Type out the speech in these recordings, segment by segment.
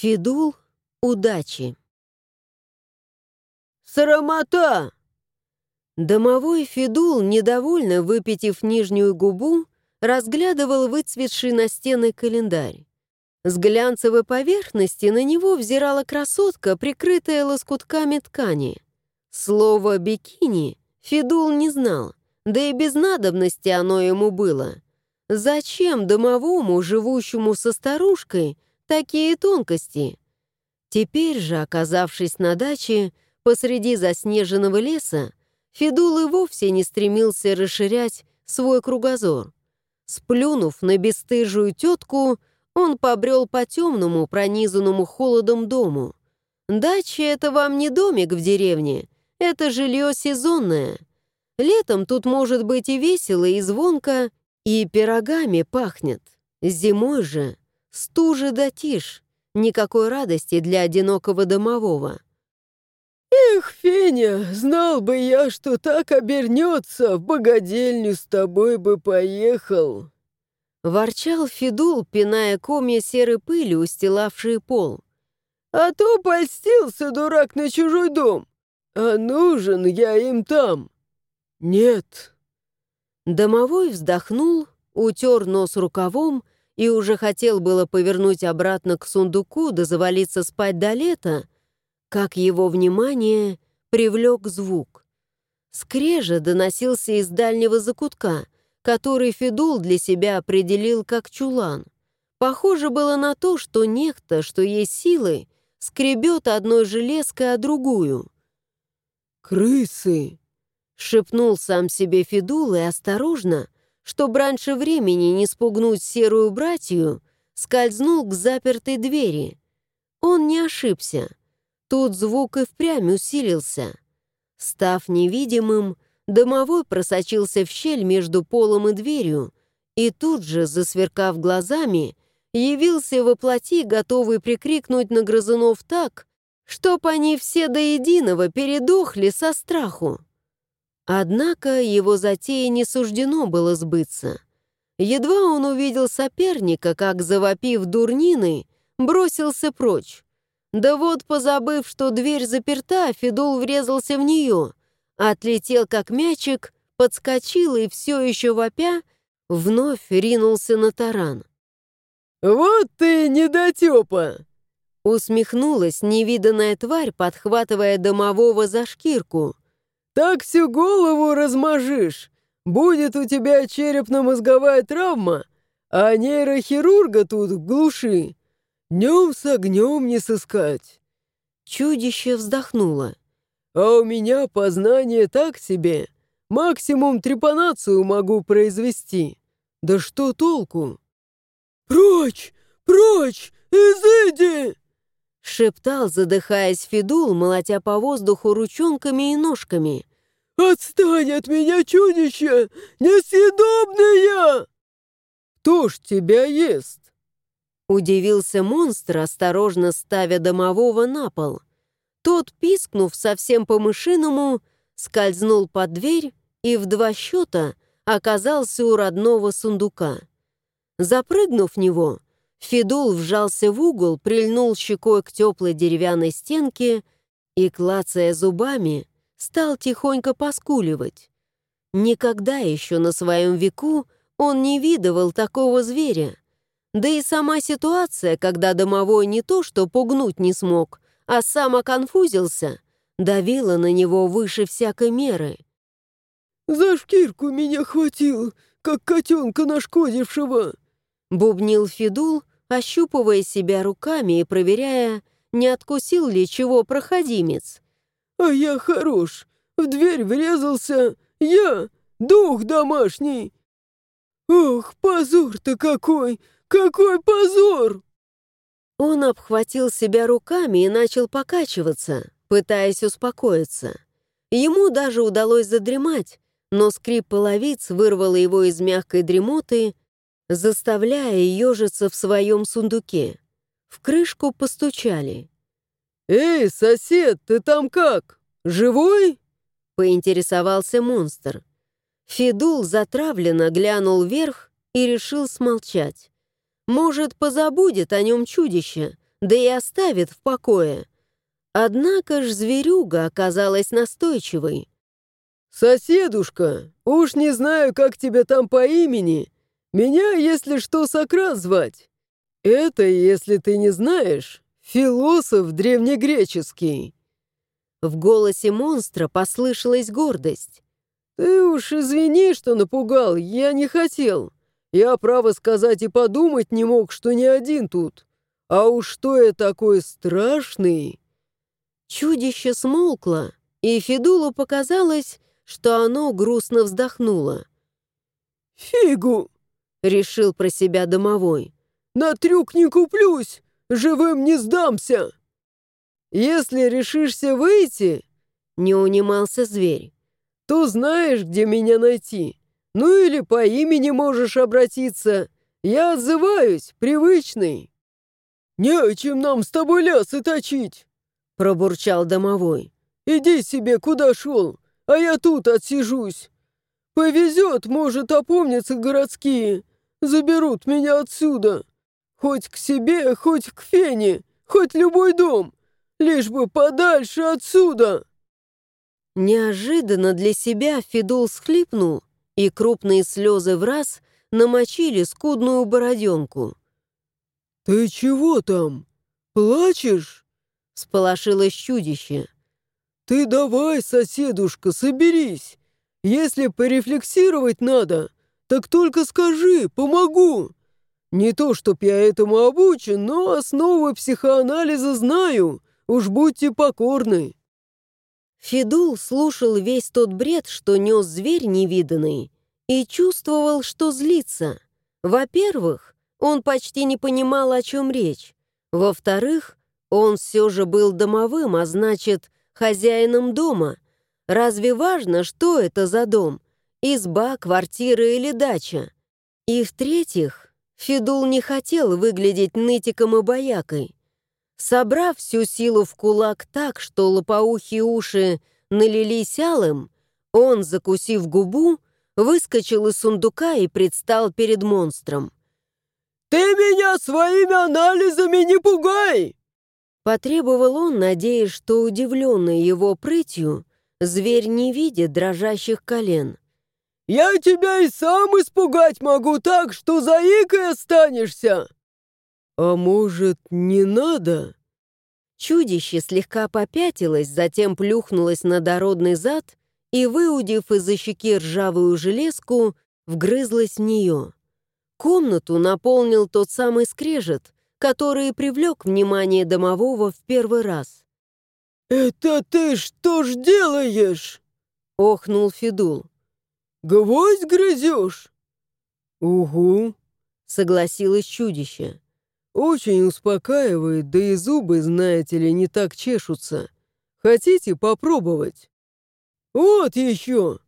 Фидул удачи. «Срамота!» Домовой Фидул, недовольно выпитив нижнюю губу, разглядывал выцветший на стены календарь. С глянцевой поверхности на него взирала красотка, прикрытая лоскутками ткани. Слово «бикини» Фидул не знал, да и без надобности оно ему было. Зачем домовому, живущему со старушкой, такие тонкости? Теперь же, оказавшись на даче, посреди заснеженного леса, Федул и вовсе не стремился расширять свой кругозор. Сплюнув на бесстыжую тетку, он побрел по темному, пронизанному холодом дому. Дача — это вам не домик в деревне, это жилье сезонное. Летом тут может быть и весело, и звонко, и пирогами пахнет. Зимой же стужа да тишь, никакой радости для одинокого домового. «Эх, Феня, знал бы я, что так обернется, в богадельню с тобой бы поехал!» Ворчал Федул, пиная комья серой пыли, устилавшие пол. «А то польстился, дурак, на чужой дом, а нужен я им там. Нет!» Домовой вздохнул, утер нос рукавом и уже хотел было повернуть обратно к сундуку да завалиться спать до лета, как его внимание привлек звук. Скрежа доносился из дальнего закутка, который Федул для себя определил как чулан. Похоже было на то, что некто, что есть силы, скребет одной железкой, а другую. «Крысы!» — шепнул сам себе Федул и осторожно, чтобы раньше времени не спугнуть серую братью, скользнул к запертой двери. Он не ошибся. Тут звук и впрямь усилился. Став невидимым, домовой просочился в щель между полом и дверью, и тут же, засверкав глазами, явился во плоти, готовый прикрикнуть на грызунов так, чтоб они все до единого передохли со страху. Однако его затее не суждено было сбыться. Едва он увидел соперника, как, завопив дурнины, бросился прочь. Да вот, позабыв, что дверь заперта, Федул врезался в нее, отлетел как мячик, подскочил и, все еще вопя, вновь ринулся на таран. «Вот ты недотепа!» Усмехнулась невиданная тварь, подхватывая домового за шкирку. «Так всю голову размажишь! Будет у тебя черепно-мозговая травма, а нейрохирурга тут в глуши Днем с огнем не сыскать. Чудище вздохнуло. А у меня познание так себе. Максимум трепанацию могу произвести. Да что толку? «Прочь! Прочь! Изыди!» Шептал, задыхаясь Федул, молотя по воздуху ручонками и ножками. «Отстань от меня, чудище! Несъедобное!» «Кто ж тебя ест?» Удивился монстр, осторожно ставя домового на пол. Тот, пискнув совсем по-мышиному, скользнул под дверь и в два счета оказался у родного сундука. Запрыгнув в него, Федул вжался в угол, прильнул щекой к теплой деревянной стенке и, клацая зубами, стал тихонько поскуливать. Никогда еще на своем веку он не видывал такого зверя — да и сама ситуация, когда домовой не то что пугнуть не смог, а сам оконфузился, давила на него выше всякой меры. «За шкирку меня хватил, как котенка нашкодившего!» Бубнил Федул, ощупывая себя руками и проверяя, не откусил ли чего проходимец. «А я хорош, в дверь врезался, я, дух домашний!» «Ох, позор-то какой! Какой позор!» Он обхватил себя руками и начал покачиваться, пытаясь успокоиться. Ему даже удалось задремать, но скрип половиц вырвал его из мягкой дремоты, заставляя ежиться в своем сундуке. В крышку постучали. «Эй, сосед, ты там как? Живой?» — поинтересовался монстр. Федул затравленно глянул вверх и решил смолчать. Может, позабудет о нем чудище, да и оставит в покое. Однако ж зверюга оказалась настойчивой. «Соседушка, уж не знаю, как тебя там по имени. Меня, если что, Сократ звать. Это, если ты не знаешь, философ древнегреческий». В голосе монстра послышалась гордость. «Ты уж извини, что напугал, я не хотел. Я, право сказать, и подумать не мог, что не один тут. А уж что я такой страшный!» Чудище смолкло, и Федулу показалось, что оно грустно вздохнуло. «Фигу!» — решил про себя домовой. «На трюк не куплюсь, живым не сдамся!» «Если решишься выйти...» — не унимался зверь то знаешь, где меня найти. Ну или по имени можешь обратиться. Я отзываюсь, привычный». «Не о чем нам с тобой лясы точить», — пробурчал домовой. «Иди себе, куда шел, а я тут отсижусь. Повезет, может, опомнятся городские, заберут меня отсюда. Хоть к себе, хоть к Фене, хоть любой дом, лишь бы подальше отсюда». Неожиданно для себя Федул схлипнул, и крупные слезы в раз намочили скудную бороденку. «Ты чего там? Плачешь?» — сполошилось чудище. «Ты давай, соседушка, соберись. Если порефлексировать надо, так только скажи, помогу. Не то, чтоб я этому обучен, но основы психоанализа знаю. Уж будьте покорны». Федул слушал весь тот бред, что нес зверь невиданный, и чувствовал, что злится. Во-первых, он почти не понимал, о чем речь. Во-вторых, он все же был домовым, а значит, хозяином дома. Разве важно, что это за дом? Изба, квартира или дача? И в-третьих, Федул не хотел выглядеть нытиком и боякой. Собрав всю силу в кулак так, что лопоухие уши налились алым, он, закусив губу, выскочил из сундука и предстал перед монстром. «Ты меня своими анализами не пугай!» Потребовал он, надеясь, что удивленный его прытью, зверь не видит дрожащих колен. «Я тебя и сам испугать могу так, что заикой останешься!» «А может, не надо?» Чудище слегка попятилось, затем плюхнулось на дородный зад и, выудив из-за щеки ржавую железку, вгрызлось в нее. Комнату наполнил тот самый скрежет, который привлек внимание домового в первый раз. «Это ты что ж делаешь?» — охнул Федул. «Гвоздь грызешь?» «Угу», — согласилось чудище. Очень успокаивает, да и зубы, знаете ли, не так чешутся. Хотите попробовать? Вот еще!»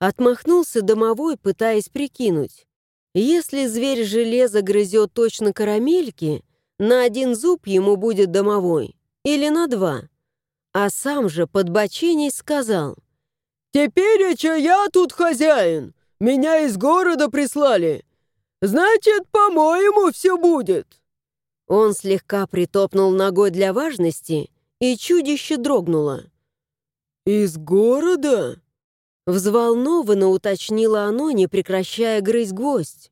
Отмахнулся домовой, пытаясь прикинуть. Если зверь железа грызет точно карамельки, на один зуб ему будет домовой, или на два. А сам же под бочиней сказал. «Теперь, я тут хозяин, меня из города прислали. Значит, по-моему, все будет». Он слегка притопнул ногой для важности, и чудище дрогнуло. «Из города?» Взволнованно уточнило оно, не прекращая грызть гвоздь.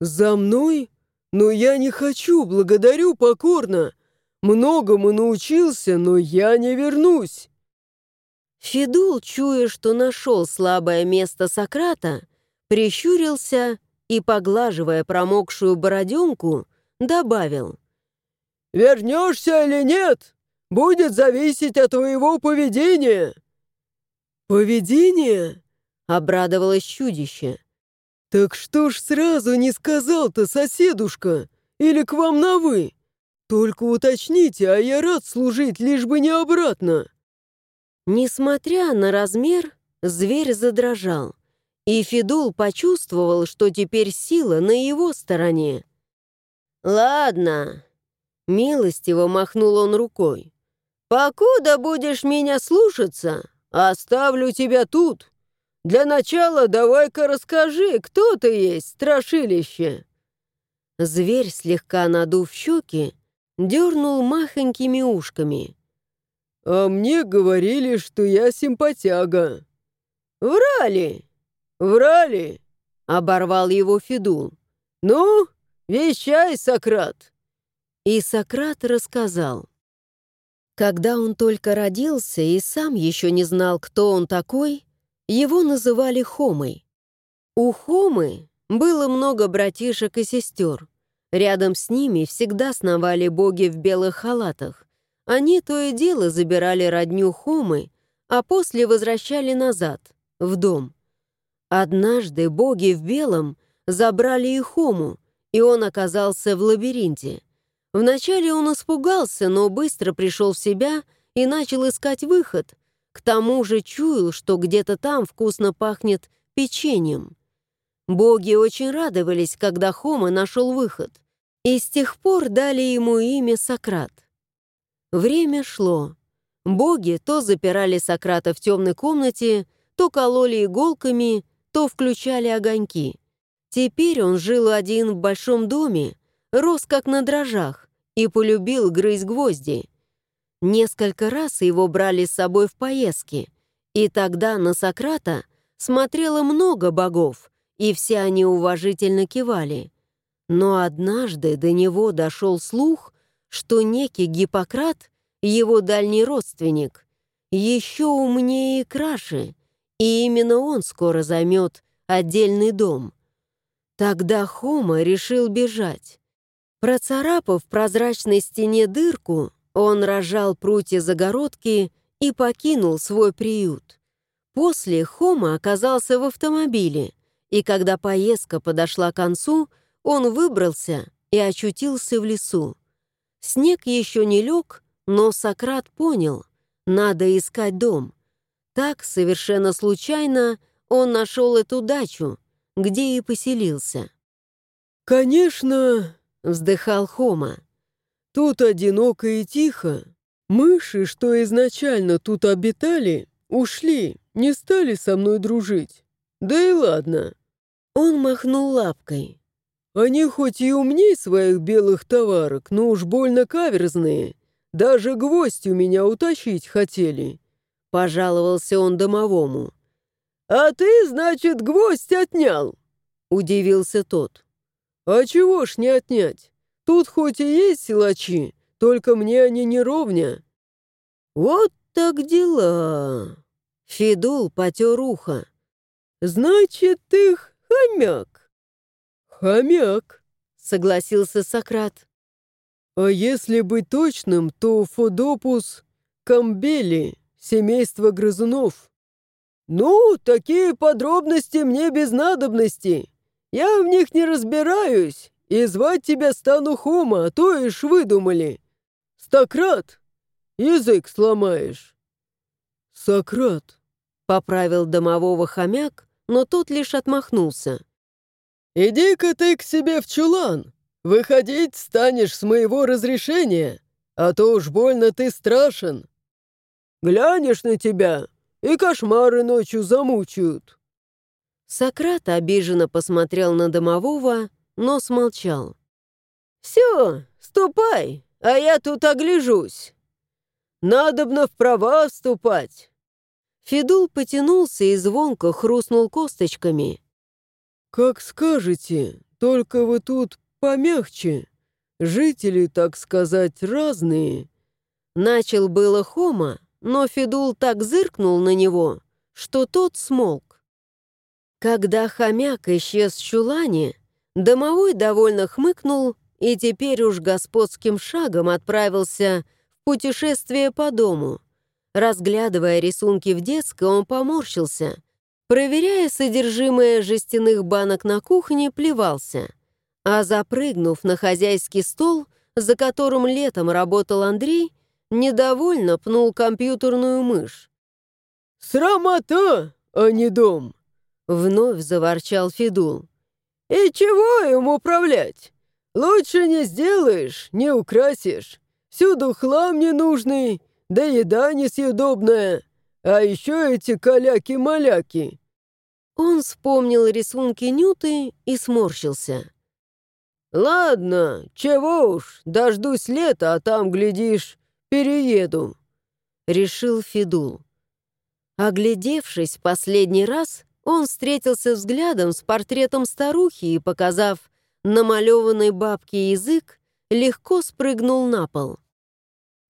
«За мной? Но я не хочу, благодарю покорно. Многому научился, но я не вернусь». Федул, чуя, что нашел слабое место Сократа, прищурился и, поглаживая промокшую бороденку, добавил — Вернешься или нет, будет зависеть от твоего поведения». «Поведение?» — обрадовалось чудище. «Так что ж сразу не сказал-то, соседушка? Или к вам на «вы»? Только уточните, а я рад служить, лишь бы не обратно». Несмотря на размер, зверь задрожал, и Федул почувствовал, что теперь сила на его стороне. «Ладно, Милостиво махнул он рукой. «Покуда будешь меня слушаться, оставлю тебя тут. Для начала давай-ка расскажи, кто ты есть, страшилище». Зверь, слегка надув щеки, дернул махонькими ушками. «А мне говорили, что я симпатяга». «Врали! Врали!» — оборвал его Федул. «Ну, вещай, Сократ!» И Сократ рассказал. Когда он только родился и сам еще не знал, кто он такой, его называли Хомой. У Хомы было много братишек и сестер. Рядом с ними всегда сновали боги в белых халатах. Они то и дело забирали родню Хомы, а после возвращали назад, в дом. Однажды боги в белом забрали и Хому, и он оказался в лабиринте. Вначале он испугался, но быстро пришел в себя и начал искать выход. К тому же чуял, что где-то там вкусно пахнет печеньем. Боги очень радовались, когда Хома нашел выход, и с тех пор дали ему имя Сократ. Время шло. Боги то запирали Сократа в темной комнате, то кололи иголками, то включали огоньки. Теперь он жил один в большом доме, рос как на дрожжах и полюбил грызть гвозди. Несколько раз его брали с собой в поездки, и тогда на Сократа смотрело много богов, и все они уважительно кивали. Но однажды до него дошел слух, что некий Гиппократ, его дальний родственник, еще умнее и краше, и именно он скоро займет отдельный дом. Тогда Хома решил бежать. Процарапав в прозрачной стене дырку, он рожал прутья загородки и покинул свой приют. После Хома оказался в автомобиле, и когда поездка подошла к концу, он выбрался и очутился в лесу. Снег еще не лег, но Сократ понял, надо искать дом. Так, совершенно случайно, он нашел эту дачу, где и поселился. «Конечно, — вздыхал Хома. «Тут одиноко и тихо. Мыши, что изначально тут обитали, ушли, не стали со мной дружить. Да и ладно». Он махнул лапкой. «Они хоть и умней своих белых товарок, но уж больно каверзные. Даже гвоздь у меня утащить хотели». Пожаловался он домовому. «А ты, значит, гвоздь отнял?» Удивился тот. «А чего ж не отнять? Тут хоть и есть силачи, только мне они не ровня». «Вот так дела!» Федул потер ухо. «Значит, ты хомяк?» «Хомяк», — согласился Сократ. «А если быть точным, то Фодопус камбели, семейство грызунов». «Ну, такие подробности мне без надобности. Я в них не разбираюсь, и звать тебя стану Хома, а то ишь выдумали. Стократ, язык сломаешь». «Сократ», — поправил домового хомяк, но тот лишь отмахнулся. «Иди-ка ты к себе в чулан. Выходить станешь с моего разрешения, а то уж больно ты страшен. Глянешь на тебя, и кошмары ночью замучают». Сократ обиженно посмотрел на домового, но смолчал. «Все, ступай, а я тут огляжусь. Надобно в права вступать». Федул потянулся и звонко хрустнул косточками. «Как скажете, только вы тут помягче. Жители, так сказать, разные». Начал было Хома, но Федул так зыркнул на него, что тот смолк. Когда хомяк исчез в чулане, домовой довольно хмыкнул и теперь уж господским шагом отправился в путешествие по дому. Разглядывая рисунки в детской, он поморщился. Проверяя содержимое жестяных банок на кухне, плевался. А запрыгнув на хозяйский стол, за которым летом работал Андрей, недовольно пнул компьютерную мышь. «Срамота, а не дом!» Вновь заворчал Федул. «И чего им управлять? Лучше не сделаешь, не украсишь. Всюду хлам ненужный, да еда несъедобная. А еще эти каляки-маляки». Он вспомнил рисунки Нюты и сморщился. Ладно, чего уж, дождусь лета, а там, глядишь, перееду. Решил Федул. Оглядевшись последний раз, он встретился взглядом с портретом старухи и, показав намалеванный бабке язык, легко спрыгнул на пол.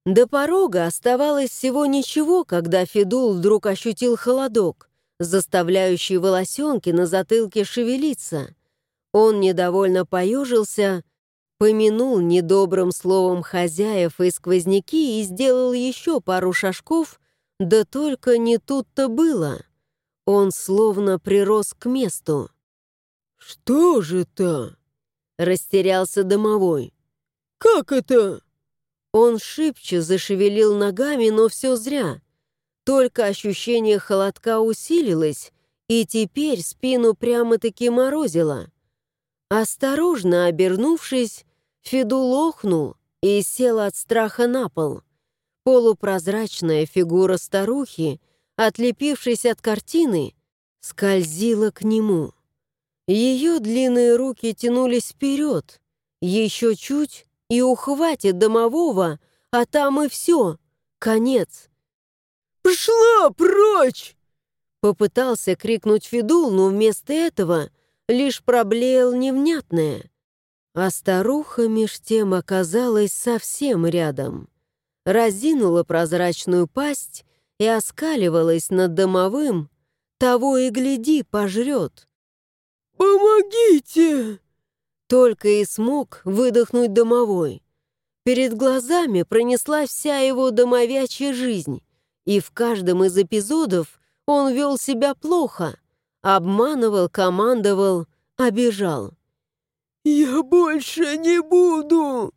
До порога оставалось всего ничего, когда Федул вдруг ощутил холодок, заставляющий волосенки на затылке шевелиться. Он недовольно поежился, помянул недобрым словом хозяев и сквозняки и сделал еще пару шажков, да только не тут-то было. Он словно прирос к месту. «Что же это?» — растерялся домовой. «Как это?» Он шибче зашевелил ногами, но все зря. Только ощущение холодка усилилось, и теперь спину прямо-таки морозило. Осторожно обернувшись, Феду лохнул и сел от страха на пол. Полупрозрачная фигура старухи, отлепившись от картины, скользила к нему. Ее длинные руки тянулись вперед. Еще чуть и ухватит домового, а там и все. Конец. «Пошла прочь!» Попытался крикнуть Федул, но вместо этого лишь проблеял невнятное. А старуха меж тем оказалась совсем рядом. Разинула прозрачную пасть и оскаливалась над домовым, того и гляди, пожрет. «Помогите!» Только и смог выдохнуть домовой. Перед глазами пронеслась вся его домовячья жизнь, и в каждом из эпизодов он вел себя плохо, обманывал, командовал, обижал. «Я больше не буду!»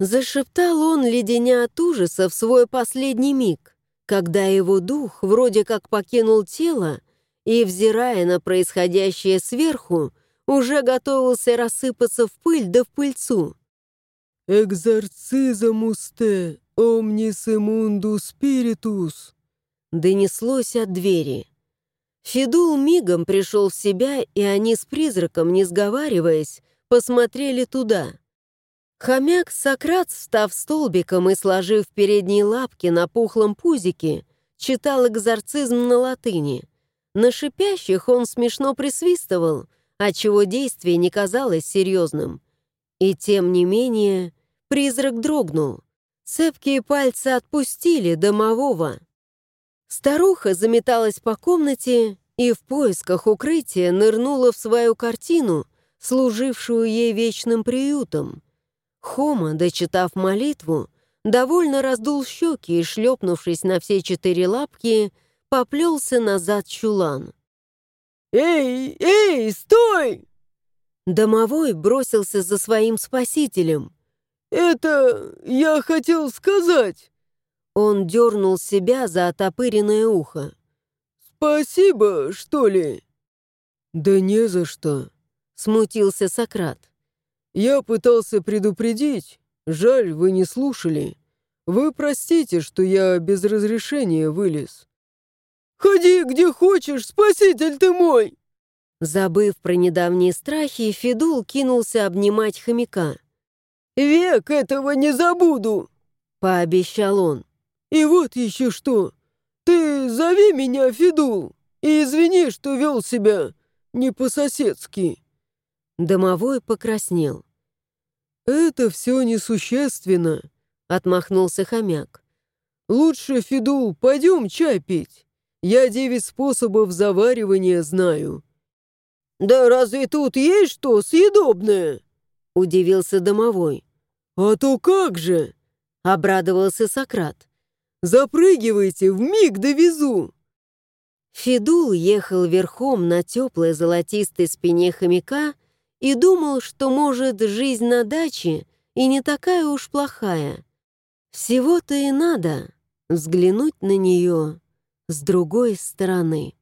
Зашептал он, леденя от ужаса в свой последний миг, когда его дух вроде как покинул тело и, взирая на происходящее сверху, уже готовился рассыпаться в пыль да в пыльцу. «Экзорцизм усте, омнис имунду спиритус», донеслось от двери. Федул мигом пришел в себя, и они с призраком, не сговариваясь, посмотрели туда. Хомяк Сократ, став столбиком и сложив передние лапки на пухлом пузике, читал экзорцизм на латыни. На шипящих он смешно присвистывал — отчего действие не казалось серьезным. И тем не менее призрак дрогнул. Цепкие пальцы отпустили домового. Старуха заметалась по комнате и в поисках укрытия нырнула в свою картину, служившую ей вечным приютом. Хома, дочитав молитву, довольно раздул щеки и, шлепнувшись на все четыре лапки, поплелся назад чулан. «Эй, эй, стой!» Домовой бросился за своим спасителем. «Это я хотел сказать!» Он дернул себя за отопыренное ухо. «Спасибо, что ли?» «Да не за что», — смутился Сократ. «Я пытался предупредить. Жаль, вы не слушали. Вы простите, что я без разрешения вылез. «Ходи где хочешь, спаситель ты мой!» Забыв про недавние страхи, Федул кинулся обнимать хомяка. «Век этого не забуду!» — пообещал он. «И вот еще что! Ты зови меня Федул и извини, что вел себя не по-соседски!» Домовой покраснел. «Это все несущественно», — отмахнулся хомяк. «Лучше, Федул, пойдем чай пить. Я девять способов заваривания знаю». «Да разве тут есть что съедобное?» — удивился домовой. «А то как же!» — обрадовался Сократ. «Запрыгивайте, в миг довезу!» Федул ехал верхом на теплой золотистой спине хомяка и думал, что, может, жизнь на даче и не такая уж плохая. Всего-то и надо взглянуть на нее с другой стороны.